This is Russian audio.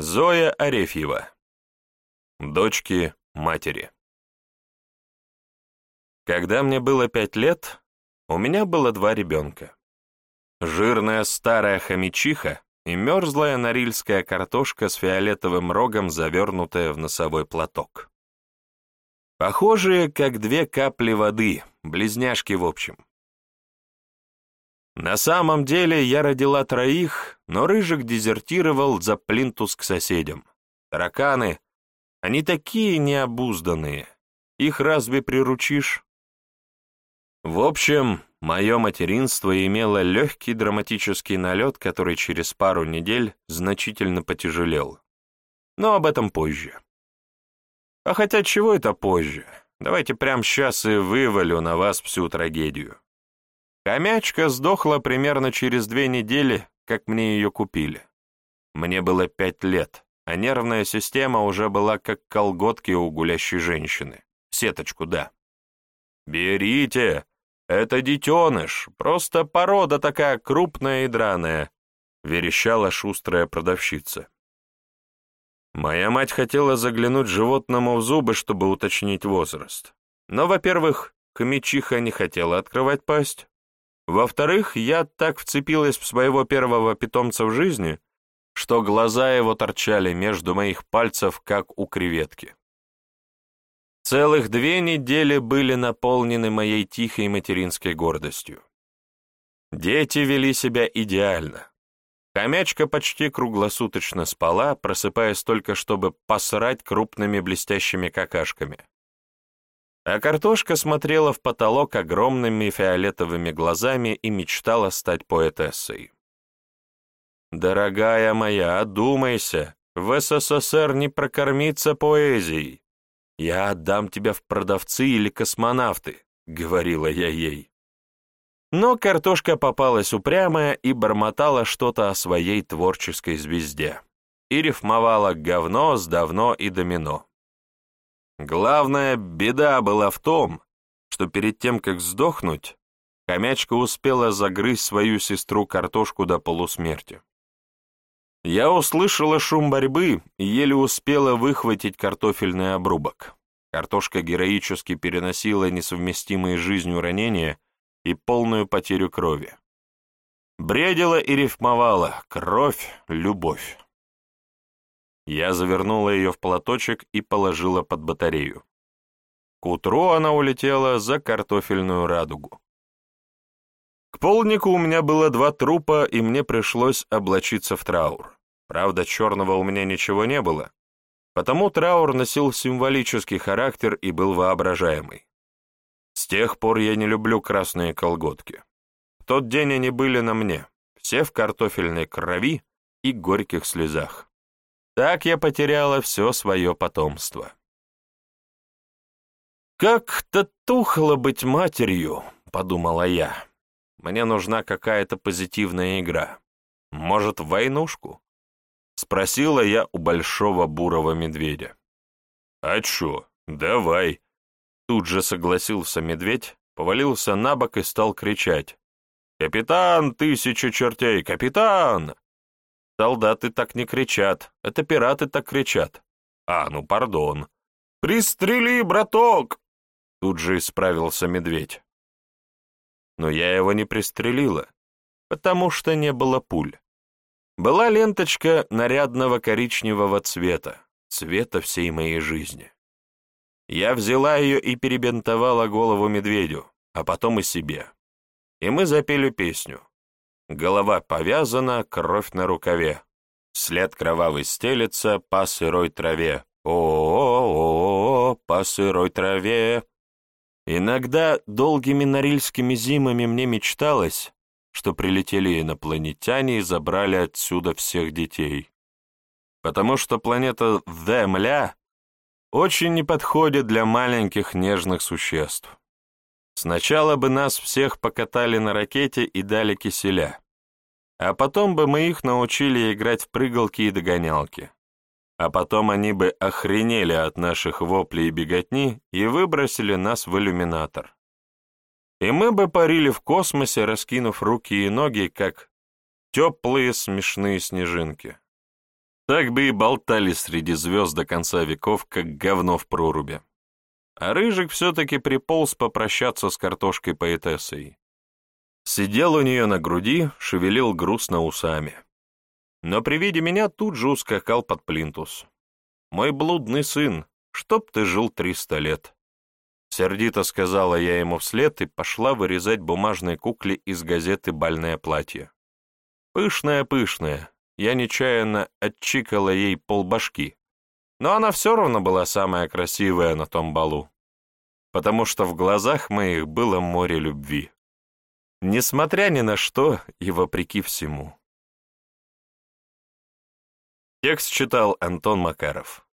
Зоя Арефьева. Дочки матери. Когда мне было пять лет, у меня было два ребенка. Жирная старая хомячиха и мерзлая норильская картошка с фиолетовым рогом, завернутая в носовой платок. Похожие, как две капли воды, близняшки в общем. На самом деле я родила троих, но Рыжик дезертировал за плинтус к соседям. Тараканы, они такие необузданные, их разве приручишь? В общем, мое материнство имело легкий драматический налет, который через пару недель значительно потяжелел. Но об этом позже. А хотя чего это позже? Давайте прямо сейчас и вывалю на вас всю трагедию. Хомячка сдохла примерно через две недели, как мне ее купили. Мне было пять лет, а нервная система уже была как колготки у гулящей женщины. Сеточку, да. «Берите! Это детеныш, просто порода такая крупная и драная», — верещала шустрая продавщица. Моя мать хотела заглянуть животному в зубы, чтобы уточнить возраст. Но, во-первых, хомячиха не хотела открывать пасть, во-вторых, я так вцепилась в своего первого питомца в жизни, что глаза его торчали между моих пальцев, как у креветки. Целых две недели были наполнены моей тихой материнской гордостью. Дети вели себя идеально. Хомячка почти круглосуточно спала, просыпаясь только, чтобы посрать крупными блестящими какашками а картошка смотрела в потолок огромными фиолетовыми глазами и мечтала стать поэтессой. «Дорогая моя, одумайся, в СССР не прокормиться поэзией. Я отдам тебя в продавцы или космонавты», — говорила я ей. Но картошка попалась упрямая и бормотала что-то о своей творческой звезде. И рифмовала говно с давно и домино. Главная беда была в том, что перед тем, как сдохнуть, хомячка успела загрызть свою сестру картошку до полусмерти. Я услышала шум борьбы и еле успела выхватить картофельный обрубок. Картошка героически переносила несовместимые жизнью ранения и полную потерю крови. Бредила и рифмовала «Кровь, любовь». Я завернула ее в платочек и положила под батарею. К утру она улетела за картофельную радугу. К полнику у меня было два трупа, и мне пришлось облачиться в траур. Правда, черного у меня ничего не было, потому траур носил символический характер и был воображаемый. С тех пор я не люблю красные колготки. В тот день они были на мне, все в картофельной крови и горьких слезах. Так я потеряла все свое потомство. «Как-то тухло быть матерью», — подумала я. «Мне нужна какая-то позитивная игра. Может, в войнушку?» Спросила я у большого бурого медведя. «А чё, давай!» Тут же согласился медведь, повалился на бок и стал кричать. «Капитан, тысяча чертей, капитан!» Солдаты так не кричат, это пираты так кричат. А, ну пардон. «Пристрели, браток!» Тут же исправился медведь. Но я его не пристрелила, потому что не было пуль. Была ленточка нарядного коричневого цвета, цвета всей моей жизни. Я взяла ее и перебинтовала голову медведю, а потом и себе. И мы запели песню. Голова повязана, кровь на рукаве. След кровавый стелется по сырой траве. О-о-о, по сырой траве. Иногда долгими норильскими зимами мне мечталось, что прилетели инопланетяне и забрали отсюда всех детей. Потому что планета Земля очень не подходит для маленьких нежных существ. Сначала бы нас всех покатали на ракете и дали киселя, а потом бы мы их научили играть в прыгалки и догонялки. А потом они бы охренели от наших воплей и беготни и выбросили нас в иллюминатор. И мы бы парили в космосе, раскинув руки и ноги, как теплые смешные снежинки. Так бы и болтали среди звезд до конца веков, как говно в проруби. А Рыжик все-таки приполз попрощаться с картошкой поэтессой. Сидел у нее на груди, шевелил грустно усами. Но при виде меня тут же ускакал под плинтус. «Мой блудный сын, чтоб ты жил триста лет!» Сердито сказала я ему вслед и пошла вырезать бумажной кукле из газеты «Бальное платье». Пышное-пышное, я нечаянно отчикала ей полбашки, но она все равно была самая красивая на том балу, потому что в глазах моих было море любви. Несмотря ни на что и вопреки всему. Текст читал Антон Макаров.